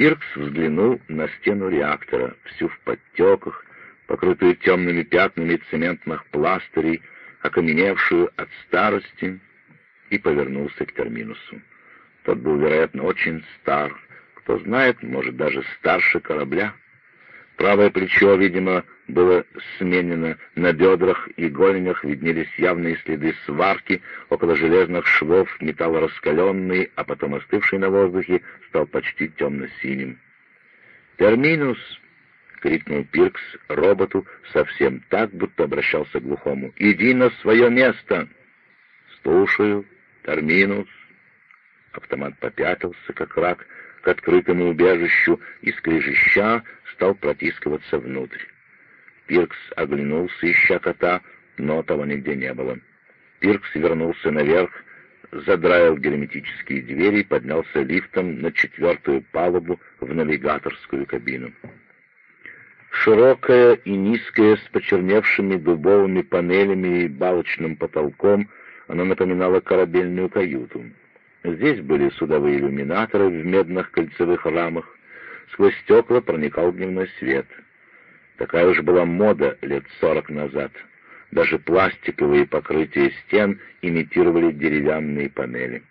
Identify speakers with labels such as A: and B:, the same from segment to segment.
A: Пиркс взглянул на стену реактора, всю в подтеках, покрытую темными пятнами цементных пластырей, окаменевшую от старости, и повернулся к терминусу. Тот был, вероятно, очень стар, кто знает, может, даже старше корабля. Правое плечо, видимо, было сменено, на бедрах и голенях виднелись явные следы сварки, около железных швов металл раскаленный, а потом остывший на воздухе, стал почти темно-синим. «Терминус!» — крикнул Пиркс роботу совсем так, будто обращался к глухому. «Иди на свое место!» «Слушаю, Терминус!» Автомат попятился, как рак, к открытому убежищу и, скрежеща, стал протискиваться внутрь. Пиркс оглянулся, ища кота, но того нигде не было. Пиркс вернулся наверх, задраил герметические двери и поднялся лифтом на четвертую палубу в навигаторскую кабину. Широкая и низкая, с почерневшими дубовыми панелями и балочным потолком, она напоминала корабельную каюту. Здесь были судовые иллюминаторы в медных кольцевых рамах. Сквозь стекла проникал дневной свет. Такая уж была мода лет сорок назад. Даже пластиковые покрытия стен имитировали деревянные панели.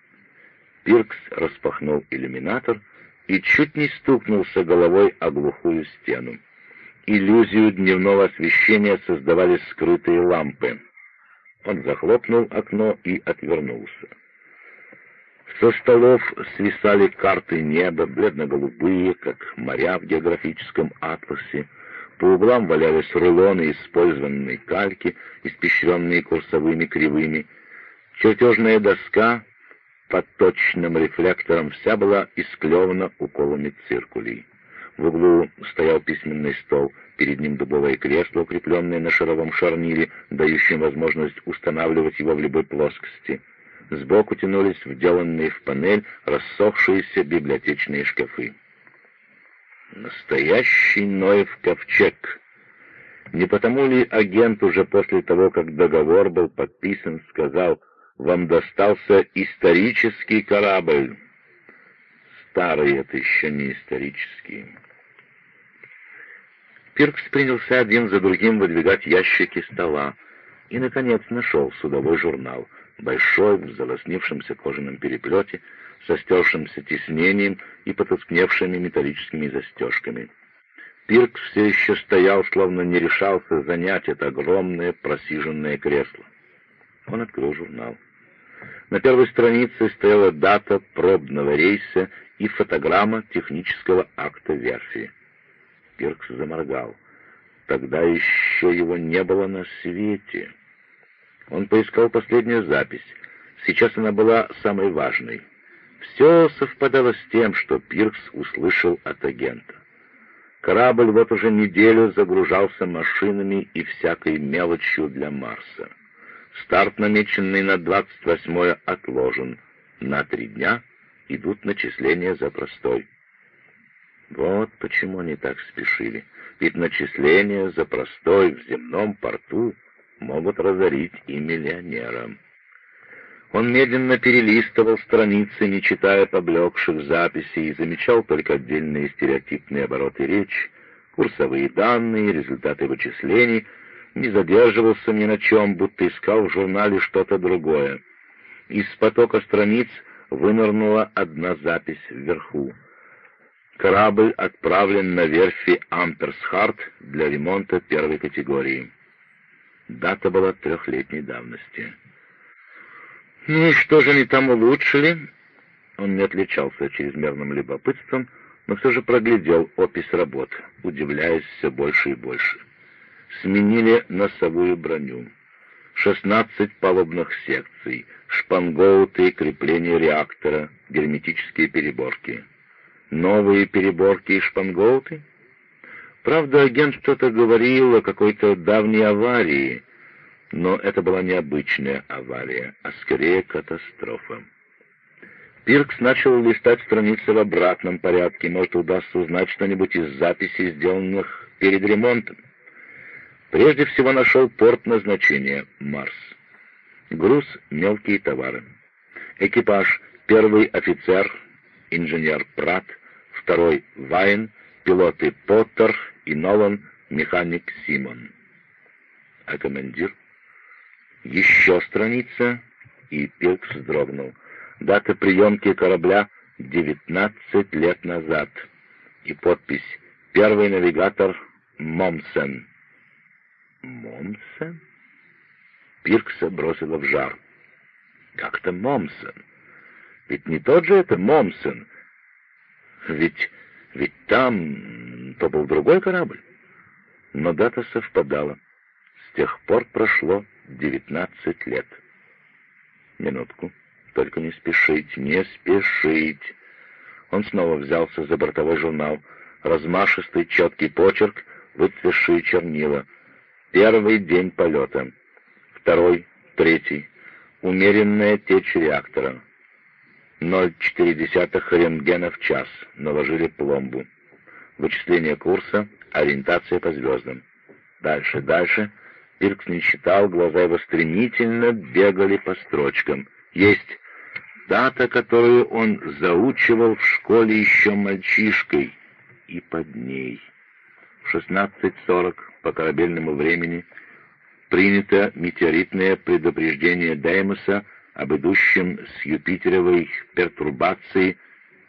A: Пиркс распахнул иллюминатор и чуть не стукнулся головой о глухую стену. Иллюзию дневного освещения создавали скрытые лампы. Он захлопнул окно и отвернулся. Со столов свисали карты неба, бледно-голубые, как моря в географическом атласе. По углам валялись рулоны использованной кальки, испещренные курсовыми кривыми. Чертежная доска под точным рефлектором вся была исклевана уколами циркулей. В углу стоял письменный стол, перед ним дубовое кресло, укрепленное на шаровом шарнире, дающее возможность устанавливать его в любой плоскости. Сбоку тянулись вделанные в панель рассохшиеся библиотечные шкафы. Настоящий Ноев ковчег. Не потому ли агент уже после того, как договор был подписан, сказал, вам достался исторический корабль? Старый это еще не исторический. Пиркс принялся один за другим выдвигать ящики стола и, наконец, нашел судовой журнал — большой, в залоснившемся кожаном переплете, со стершимся тиснением и потускневшими металлическими застежками. Пиркс все еще стоял, словно не решался занять это огромное просиженное кресло. Он открыл журнал. На первой странице стояла дата пробного рейса и фотограмма технического акта верфи. Пиркс заморгал. Тогда еще его не было на свете. Он поискал последнюю запись. Сейчас она была самой важной. Все совпадало с тем, что Пиркс услышал от агента. Корабль вот уже неделю загружался машинами и всякой мелочью для Марса. Старт, намеченный на 28-е, отложен. На три дня идут начисления за простой. Вот почему они так спешили. Ведь начисления за простой в земном порту могут разорить и миллионера. Он медленно перелистывал страницы, не читая поблекших записей, и замечал только отдельные стереотипные обороты речи, курсовые данные, результаты вычислений, не задерживался ни на чем, будто искал в журнале что-то другое. Из потока страниц вынырнула одна запись вверху. Корабль отправлен на верфи Амперсхарт для ремонта первой категории. Дата была трехлетней давности. «Ну и что же они там улучшили?» Он не отличался чрезмерным любопытством, но все же проглядел опись работ, удивляясь все больше и больше. Сменили носовую броню. шестнадцать палубных секций, шпангоуты и крепления реактора, герметические переборки. Новые переборки и шпангоуты? Правда, агент что-то говорил о какой-то давней аварии, но это была не обычная авария, а скорее катастрофа. Пиркс начал листать страницы в обратном порядке, может, удастся узнать что-нибудь из записей, сделанных перед ремонтом. Прежде всего нашел порт назначения — Марс. Груз — мелкие товары. Экипаж — первый офицер, инженер Прат, второй — Вайн, пилоты Поттер и Нолан, механик Симон. А командир? Еще страница, и Пиркс вздрогнул. Дата приемки корабля — 19 лет назад. И подпись «Первый навигатор Момсен». Момсен? Пиркса бросила в жар. Как-то Момсен. Ведь не тот же это Момсен. Ведь, ведь там то был другой корабль. Но дата совпадала. С тех пор прошло девятнадцать лет. Минутку. Только не спешить, не спешить. Он снова взялся за бортовой журнал. Размашистый, четкий почерк, выцветшие чернила. Первый день полета. Второй, третий. Умеренная течь реактора. 0,4 рентгена в час. Наложили пломбу. Вычисление курса, ориентация по звездам. Дальше, дальше. Пиркс не читал, глаза его стремительно бегали по строчкам. Есть дата, которую он заучивал в школе еще мальчишкой. И под ней. В 16.40 по корабельному времени принято метеоритное предупреждение Деймоса об идущем с Юпитеровой пертурбации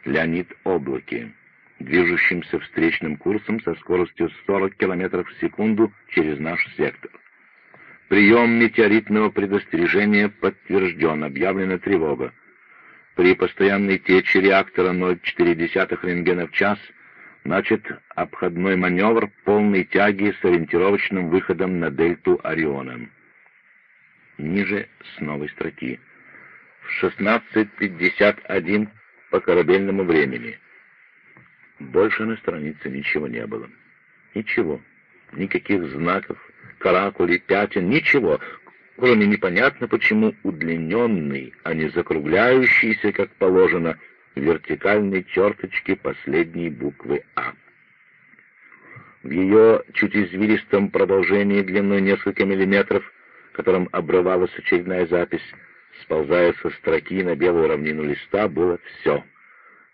A: Леонид-облаке, движущемся встречным курсом со скоростью 40 км в секунду через наш сектор. Прием метеоритного предостережения подтвержден, объявлена тревога. При постоянной течи реактора 0,4 рентгена в час начат обходной маневр полной тяги с ориентировочным выходом на дельту Ориона. Ниже с новой строки в 16.51 по корабельному времени. Больше на странице ничего не было. Ничего. Никаких знаков, каракулей, пятен, ничего, кроме непонятно почему удлиненной, а не закругляющейся, как положено, вертикальной черточки последней буквы «А». В ее чуть извилистом продолжении длиной несколько миллиметров, которым обрывалась очередная запись, Сползая со строки на белую равнину листа, было все.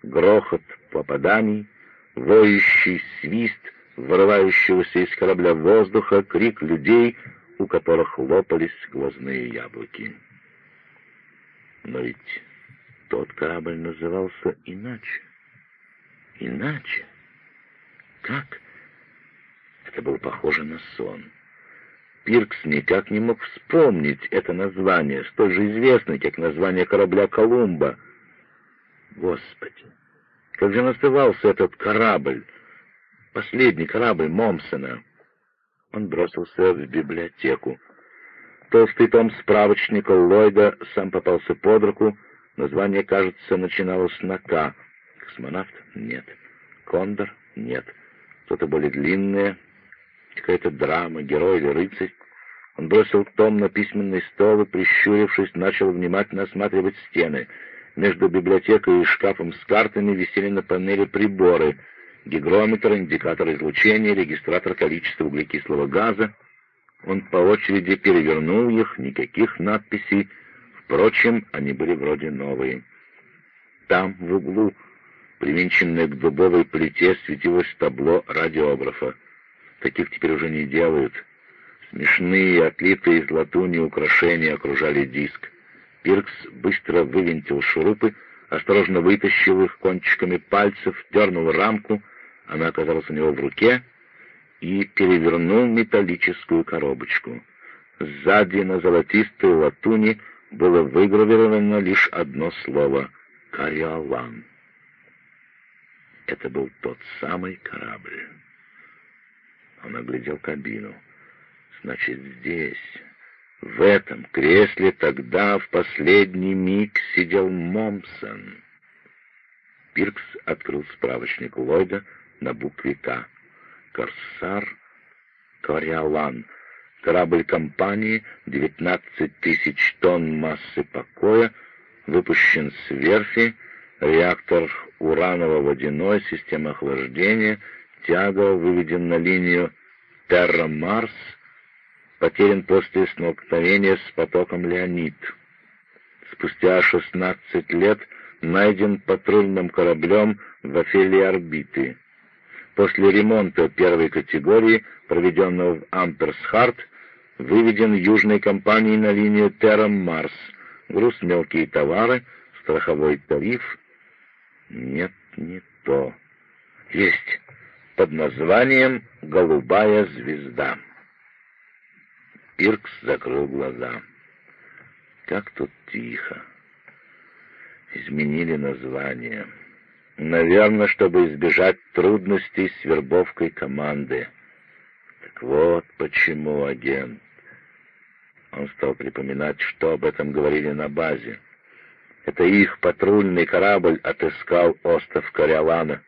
A: Грохот попаданий, воющий свист, вырывающегося из корабля воздуха, крик людей, у которых лопались глазные яблоки. Но ведь тот корабль назывался иначе. Иначе? Как? Это было похоже на сон. Пиркс никак не мог вспомнить это название, столь же известное, как название корабля «Колумба». Господи, как же назывался этот корабль? Последний корабль Момсона. Он бросился в библиотеку. Толстый том справочника Ллойда сам попался под руку. Название, кажется, начиналось на «К». Космонавт? Нет. Кондор? Нет. Что-то более длинное, какая-то драма, герой или рыцарь. Он бросил том на письменный стол и, прищурившись, начал внимательно осматривать стены. Между библиотекой и шкафом с картами висели на панели приборы. Гигрометр, индикатор излучения, регистратор количества углекислого газа. Он по очереди перевернул их, никаких надписей. Впрочем, они были вроде новые. Там, в углу, привинченное к дубовой плите, светилось табло радиографа. Таких теперь уже не делают. Смешные, отлитые из латуни украшения окружали диск. Пиркс быстро вывинтил шурупы, осторожно вытащил их кончиками пальцев, дернул рамку, она оказалась у него в руке, и перевернул металлическую коробочку. Сзади на золотистой латуни было выгравировано лишь одно слово — «Кориолан». Это был тот самый корабль. Он оглядел кабину. Значит, здесь, в этом кресле тогда в последний миг сидел Момсон. Пиркс открыл справочник Ллойда на букве «К». «Корсар Кориолан». Корабль компании, 19 тысяч тонн массы покоя, выпущен с верфи, реактор ураново-водяной, система охлаждения, тяга выведен на линию Терра-Марс, потерян после столкновения с потоком Леонид. Спустя 16 лет найден патрульным кораблем в афеле орбиты. После ремонта первой категории, проведенного в Амперсхарт, выведен южной компанией на линию Терра-Марс. Груз мелкие товары, страховой тариф. Нет, не то. Есть. Под названием «Голубая звезда». Пиркс закрыл глаза. Как тут тихо. Изменили название. Наверное, чтобы избежать трудностей с вербовкой команды. Так вот почему агент. Он стал припоминать, что об этом говорили на базе. Это их патрульный корабль отыскал остров Кориолана.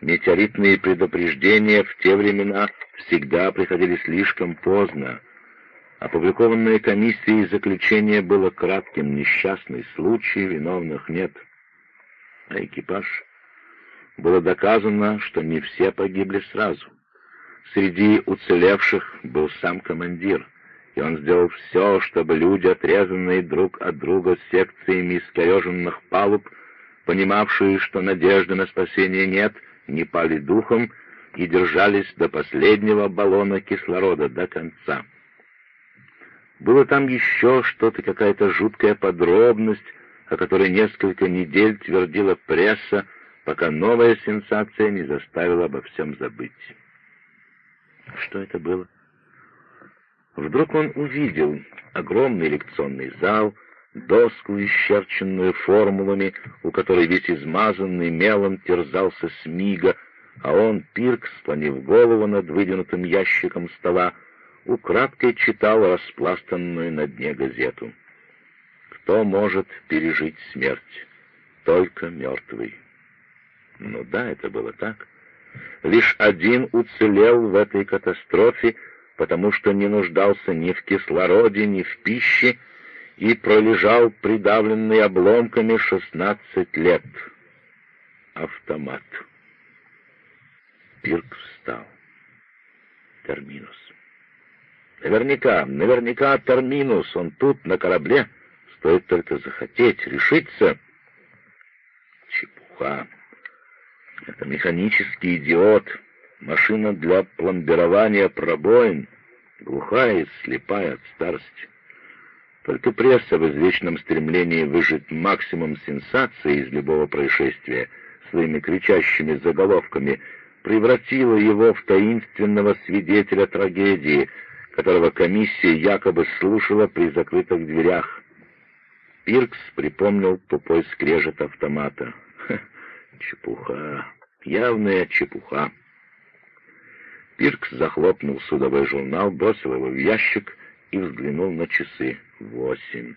A: Метеоритные предупреждения в те времена всегда приходили слишком поздно. Опубликованное комиссией заключение было кратким, несчастный случай, виновных нет. А экипаж? Было доказано, что не все погибли сразу. Среди уцелевших был сам командир, и он сделал все, чтобы люди, отрезанные друг от друга секциями искореженных палуб, понимавшие, что надежды на спасение нет, не пали духом и держались до последнего баллона кислорода, до конца. Было там еще что-то, какая-то жуткая подробность, о которой несколько недель твердила пресса, пока новая сенсация не заставила обо всем забыть. Что это было? Вдруг он увидел огромный лекционный зал, доску, исчерченную формулами, у которой весь измазанный мелом терзался Смига, а он, Пирк, склонив голову над выдвинутым ящиком стола, украдкой читал распластанную на дне газету. Кто может пережить смерть? Только мертвый. Ну да, это было так. Лишь один уцелел в этой катастрофе, потому что не нуждался ни в кислороде, ни в пище, и пролежал придавленный обломками шестнадцать лет. Автомат. Пирк встал. Терминус. Наверняка, наверняка терминус, он тут, на корабле. Стоит только захотеть, решиться. Чепуха. Это механический идиот, машина для пломбирования пробоин, глухая и слепая от старости. Только пресса в извечном стремлении выжить максимум сенсации из любого происшествия своими кричащими заголовками превратила его в таинственного свидетеля трагедии — которого комиссия якобы слушала при закрытых дверях. Пиркс припомнил тупой скрежет автомата. Ха, чепуха, явная чепуха. Пиркс захлопнул судовой журнал, бросил его в ящик и взглянул на часы. Восемь.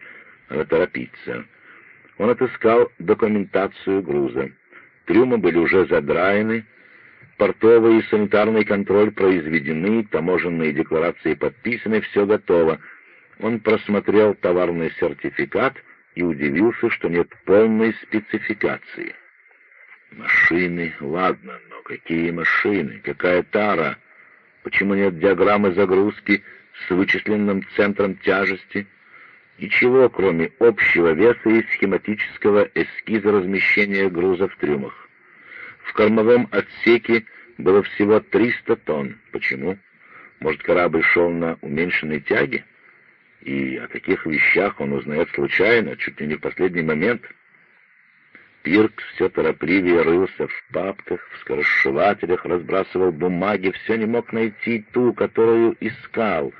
A: Надо торопиться. Он отыскал документацию груза. Трюмы были уже задраены, Портовый и санитарный контроль произведены, таможенные декларации подписаны, все готово. Он просмотрел товарный сертификат и удивился, что нет полной спецификации. Машины, ладно, но какие машины, какая тара? Почему нет диаграммы загрузки с вычисленным центром тяжести? Ничего, кроме общего веса и схематического эскиза размещения груза в трюмах. В кормовом отсеке было всего 300 тонн. Почему? Может, корабль шел на уменьшенной тяге? И о таких вещах он узнает случайно, чуть ли не в последний момент. Пиркс все торопливее рылся в папках, в скоросшивателях, разбрасывал бумаги, все не мог найти ту, которую искал.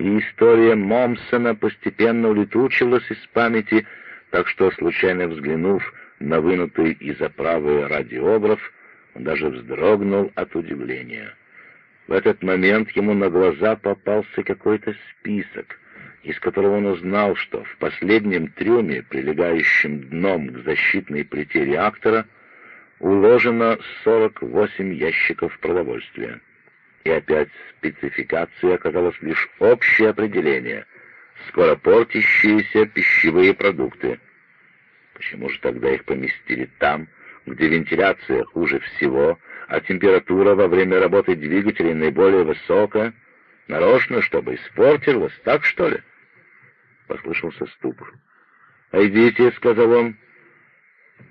A: И история Момсона постепенно улетучилась из памяти, так что, случайно взглянув на вынутый из оправы радиограф, он даже вздрогнул от удивления. В этот момент ему на глаза попался какой-то список, из которого он узнал, что в последнем трюме, прилегающем дном к защитной плите реактора, уложено 48 ящиков продовольствия. И опять спецификацией оказалось лишь общее определение — скоро портящиеся пищевые продукты — Почему же тогда их поместили там, где вентиляция хуже всего, а температура во время работы двигателей наиболее высокая? Нарочно, чтобы испортилось, так что ли? Послышался ступор. «Идите», — сказал он.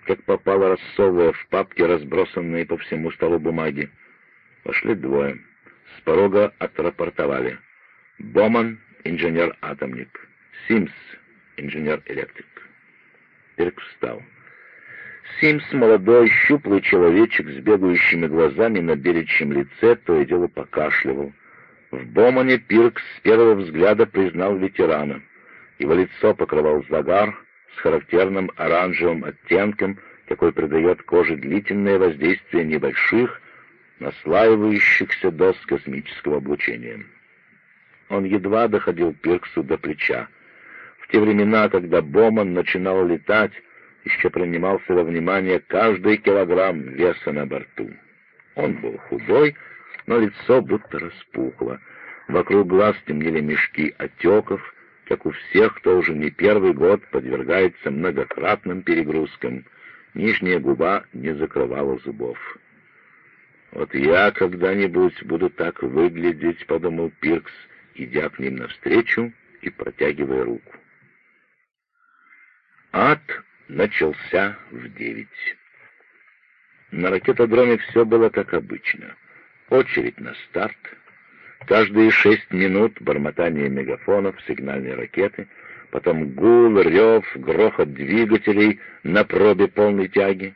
A: как попало рассовывая в папке разбросанные по всему столу бумаги. Вошли двое. С порога отрапортовали. Боман, инженер-атомник. Симс, инженер-электрик. Пирк встал. Симс, молодой, щуплый человечек с бегающими глазами на беречьем лице, то и дело покашливал. В Бомане Пиркс с первого взгляда признал ветерана. Его лицо покрывал загар с характерным оранжевым оттенком, какой придает коже длительное воздействие небольших, наслаивающихся доз космического облучения. Он едва доходил Пирксу до плеча. В те времена, когда Боман начинал летать, еще принимался во внимание каждый килограмм веса на борту. Он был худой, но лицо будто распухло. Вокруг глаз темнели мешки отеков, как у всех, кто уже не первый год подвергается многократным перегрузкам. Нижняя губа не закрывала зубов. «Вот я когда-нибудь буду так выглядеть», — подумал Пиркс, идя к ним навстречу и протягивая руку. Ад начался в девять. На ракетодроме все было как обычно. Очередь на старт. Каждые шесть минут бормотание мегафонов, сигнальные ракеты, потом гул, рев, грохот двигателей на пробе полной тяги.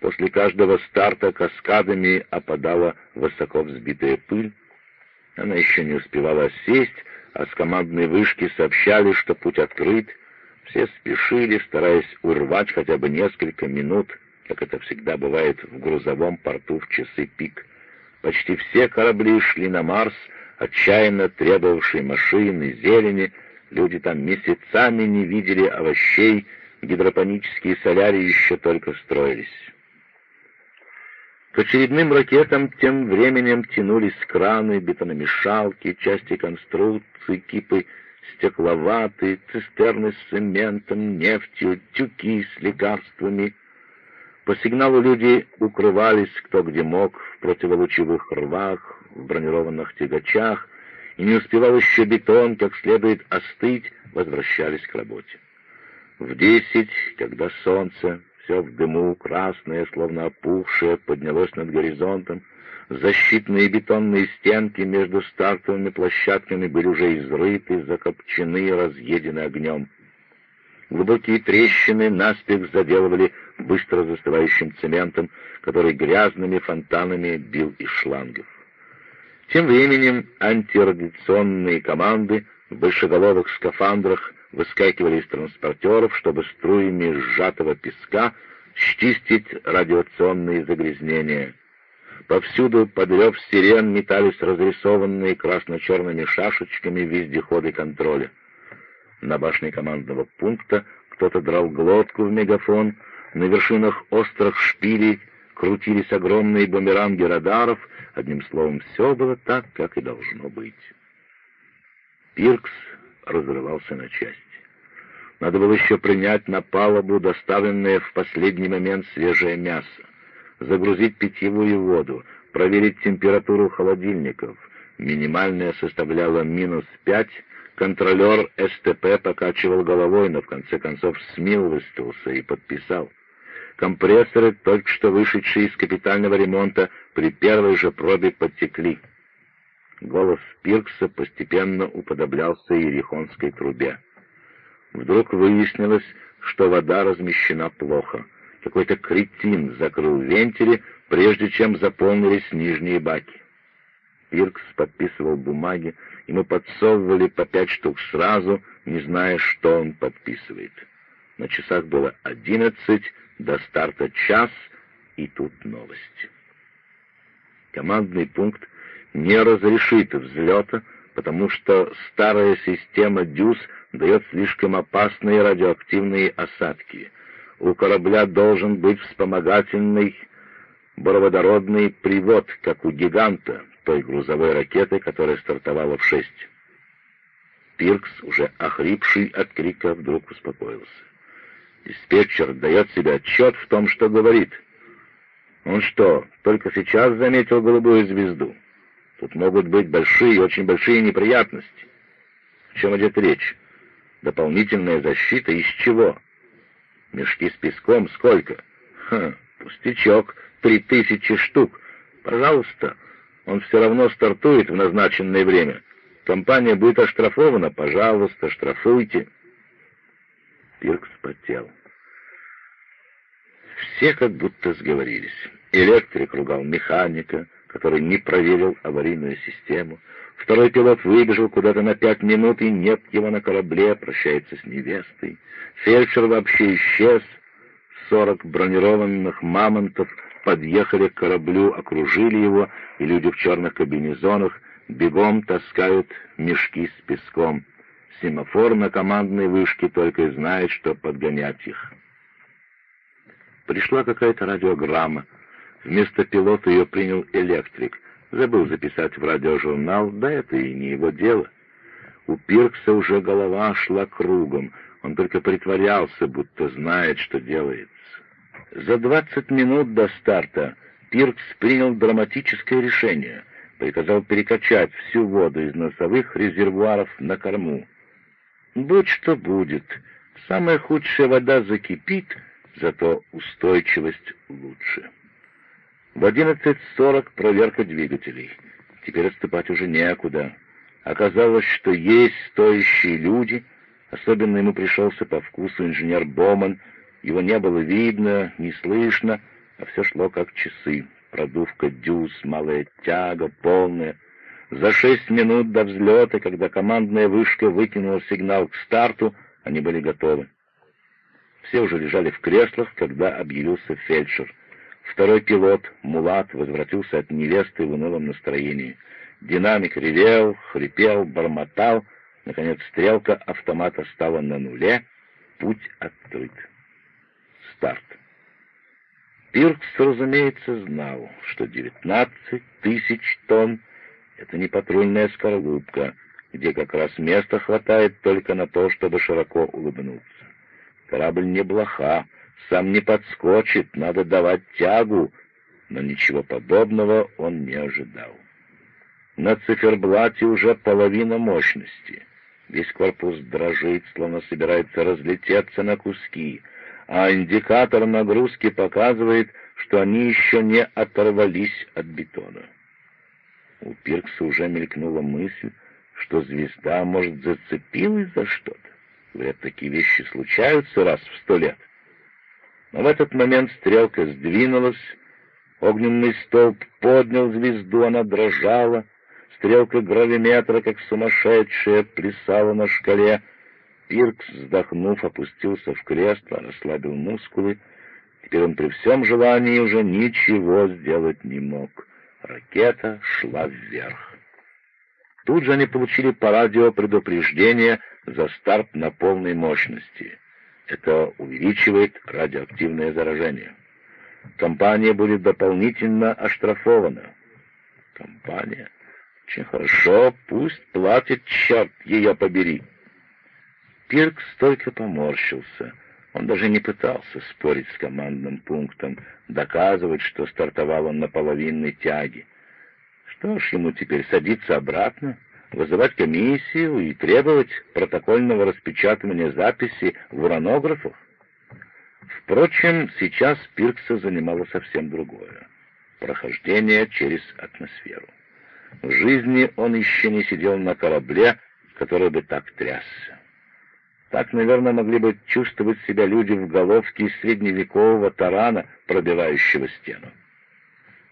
A: После каждого старта каскадами опадала высоко взбитая пыль. Она еще не успевала сесть, а с командной вышки сообщали, что путь открыт — все спешили, стараясь урвать хотя бы несколько минут, как это всегда бывает в грузовом порту в часы пик. Почти все корабли шли на Марс, отчаянно требовавшие машины, зелени. Люди там месяцами не видели овощей, гидропонические солярии еще только строились. К очередным ракетам тем временем тянулись краны, бетономешалки, части конструкций, кипы стекловаты, цистерны с цементом, нефтью, тюки с лекарствами. По сигналу люди укрывались кто где мог в противолучевых рвах, в бронированных тягачах, и не успевал еще бетон как следует остыть, возвращались к работе. В десять, когда солнце, все в дыму, красное, словно опухшее, поднялось над горизонтом, Защитные бетонные стенки между стартовыми площадками были уже изрыты, закопчены и разъедены огнем. Глубокие трещины наспех заделывали быстро застывающим цементом, который грязными фонтанами бил из шлангов. Тем временем антирадиационные команды в большеголовых скафандрах выскакивали из транспортеров, чтобы струями сжатого песка счистить радиационные загрязнения — Повсюду под рев сирен метались разрисованные красно-черными шашечками вездеходы контроля. На башне командного пункта кто-то драл глотку в мегафон, на вершинах острых шпилей крутились огромные бумеранги радаров, одним словом, все было так, как и должно быть. Пиркс разрывался на части. Надо было еще принять на палубу доставленное в последний момент свежее мясо загрузить питьевую воду, проверить температуру холодильников. Минимальная составляла минус пять. Контролер СТП покачивал головой, но в конце концов смилостился и подписал. Компрессоры, только что вышедшие из капитального ремонта, при первой же пробе подтекли. Голос Пиркса постепенно уподоблялся Ерехонской трубе. Вдруг выяснилось, что вода размещена плохо — какой-то кретин закрыл вентили, прежде чем заполнились нижние баки. Пиркс подписывал бумаги, ему подсовывали по пять штук сразу, не зная, что он подписывает. На часах было одиннадцать, до старта час, и тут новость. Командный пункт не разрешит взлета, потому что старая система ДЮС дает слишком опасные радиоактивные осадки — у корабля должен быть вспомогательный бороводородный привод, как у «Гиганта», той грузовой ракеты, которая стартовала в шесть. Пиркс, уже охрипший от крика, вдруг успокоился. Диспетчер дает себе отчет в том, что говорит. Он что, только сейчас заметил голубую звезду? Тут могут быть большие, очень большие неприятности. В чем идет речь? Дополнительная защита из чего? Мешки с песком сколько? Ха, пустячок, три тысячи штук. Пожалуйста, он все равно стартует в назначенное время. Компания будет оштрафована, пожалуйста, штрафуйте. Пиркс потел. Все как будто сговорились. Электрик ругал механика, который не проверил аварийную систему. Второй пилот выбежал куда-то на пять минут, и нет его на корабле, прощается с невестой. Фельдшер вообще исчез. Сорок бронированных мамонтов подъехали к кораблю, окружили его, и люди в черных кабинезонах бегом таскают мешки с песком. Семафор на командной вышке только и знает, что подгонять их. Пришла какая-то радиограмма. Вместо пилота ее принял электрик. Забыл записать в радиожурнал, да это и не его дело. У Пиркса уже голова шла кругом. Он только притворялся, будто знает, что делается. За двадцать минут до старта Пиркс принял драматическое решение. Приказал перекачать всю воду из носовых резервуаров на корму. Будь что будет, самая худшая вода закипит, зато устойчивость лучше. В 11.40 проверка двигателей. Теперь отступать уже некуда. Оказалось, что есть стоящие люди, особенно ему пришелся по вкусу инженер Боман, его не было видно, не слышно, а все шло как часы. Продувка дюз, малая тяга, полная. За шесть минут до взлета, когда командная вышка выкинула сигнал к старту, они были готовы. Все уже лежали в креслах, когда объявился фельдшер. Второй пилот, Мулат, возвратился от невесты в унылом настроении. Динамик ревел, хрипел, бормотал. Наконец стрелка автомата стала на нуле. Путь открыт. Старт. Пиркс, разумеется, знал, что 19 тысяч тонн — это не патрульная скорлупка, где как раз места хватает только на то, чтобы широко улыбнуться. Корабль не блоха, сам не подскочит, надо давать тягу, но ничего подобного он не ожидал. На циферблате уже половина мощности. Весь корпус дрожит, словно собирается разлететься на куски, а индикатор нагрузки показывает, что они еще не оторвались от бетона. У Пиркса уже мелькнула мысль, что звезда, может, зацепилась за что-то. Говорят, такие вещи случаются раз в сто лет. Но в этот момент стрелка сдвинулась, огненный столб поднял звезду, она дрожала, стрелка гравиметра, как сумасшедшая, плясала на шкале. Пиркс, вздохнув, опустился в кресло, расслабил мускулы. Теперь он при всем желании уже ничего сделать не мог. Ракета шла вверх. Тут же они получили по радио предупреждение за старт на полной мощности. Это увеличивает радиоактивное заражение. Компания будет дополнительно оштрафована. Компания? Очень хорошо, пусть платит, черт ее побери. Пиркс только поморщился. Он даже не пытался спорить с командным пунктом, доказывать, что стартовал он на половинной тяге. Что ж, ему теперь садиться обратно, вызывать комиссию и требовать протокольного распечатывания записи в уранографах? Впрочем, сейчас Пиркса занимало совсем другое — прохождение через атмосферу. В жизни он еще не сидел на корабле, который бы так трясся. Так, наверное, могли бы чувствовать себя люди в головке средневекового тарана, пробивающего стену.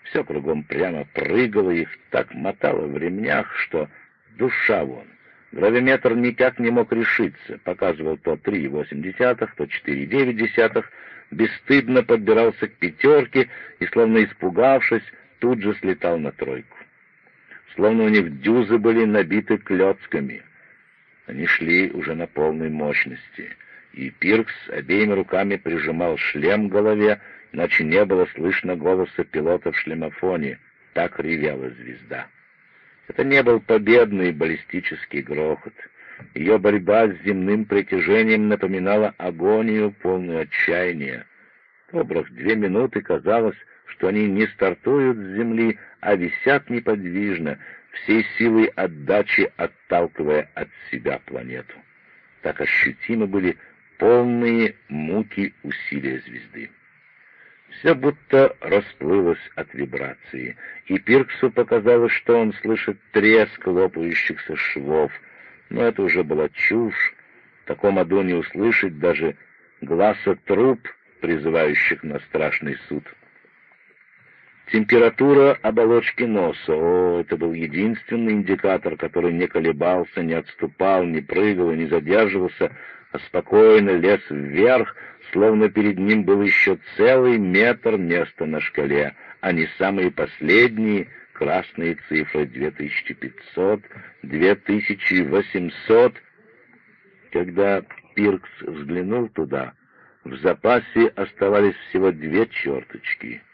A: Все кругом прямо прыгало, их так мотало в ремнях, что душа вон. Гравиметр никак не мог решиться, показывал то 3,8, то 4,9, бесстыдно подбирался к пятерке и, словно испугавшись, тут же слетал на тройку. Словно у них дюзы были набиты клетками. Они шли уже на полной мощности, и Пиркс обеими руками прижимал шлем к голове, иначе не было слышно голоса пилота в шлемофоне. Так ревела звезда. Это не был победный баллистический грохот. Ее борьба с земным притяжением напоминала агонию, полную отчаяния. Добрых две минуты казалось, что они не стартуют с земли, а висят неподвижно, всей силой отдачи отталкивая от себя планету. Так ощутимы были полные муки усилия звезды. Все будто расплылось от вибрации, и Пирксу показалось, что он слышит треск лопающихся швов, но это уже была чушь. В таком аду не услышать даже глаза труп, призывающих на страшный суд. Температура оболочки носа. О, это был единственный индикатор, который не колебался, не отступал, не прыгал и не задерживался, а спокойно лез вверх, словно перед ним был еще целый метр места на шкале, а не самые последние красные цифры 2500, 2800. Когда Пиркс взглянул туда, в запасе оставались всего две черточки —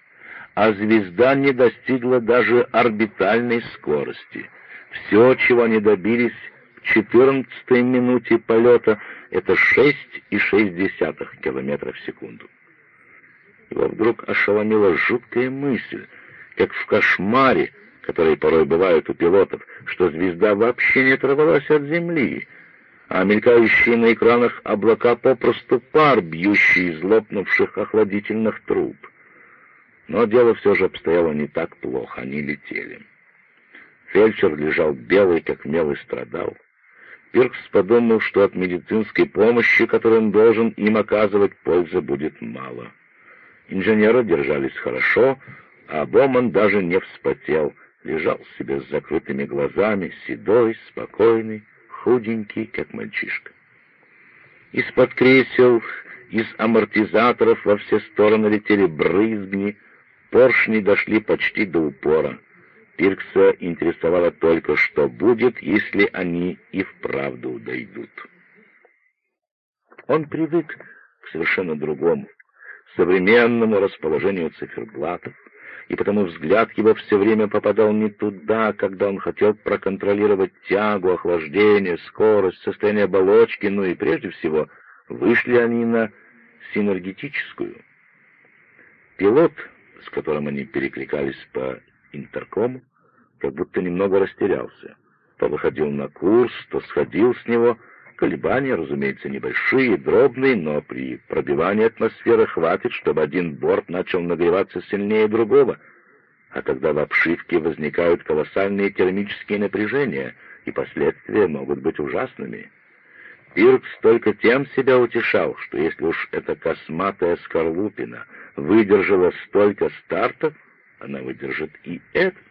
A: а звезда не достигла даже орбитальной скорости. Все, чего они добились 14 минуте полета, это 6,6 километра в секунду. Его вдруг ошеломила жуткая мысль, как в кошмаре, который порой бывает у пилотов, что звезда вообще не оторвалась от Земли, а мелькающие на экранах облака попросту пар, бьющий из лопнувших охладительных труб. Но дело все же обстояло не так плохо, они летели. Фельдшер лежал белый, как мел, и страдал. Пиркс подумал, что от медицинской помощи, которую он должен им оказывать, пользы будет мало. Инженеры держались хорошо, а Боман даже не вспотел, лежал себе с закрытыми глазами, седой, спокойный, худенький, как мальчишка. Из-под кресел, из амортизаторов во все стороны летели брызгни, Поршни дошли почти до упора. Пиркса интересовало только, что будет, если они и вправду дойдут. Он привык к совершенно другому, современному расположению циферблатов, и потому взгляд его все время попадал не туда, когда он хотел проконтролировать тягу, охлаждение, скорость, состояние оболочки, ну и прежде всего, вышли они на синергетическую. Пилот с которым они перекликались по интеркому, как будто немного растерялся. То выходил на курс, то сходил с него. Колебания, разумеется, небольшие, дробные, но при пробивании атмосферы хватит, чтобы один борт начал нагреваться сильнее другого. А тогда в обшивке возникают колоссальные термические напряжения, и последствия могут быть ужасными. Пиркс только тем себя утешал, что если уж эта косматая скорлупина выдержала столько стартов, она выдержит и этот.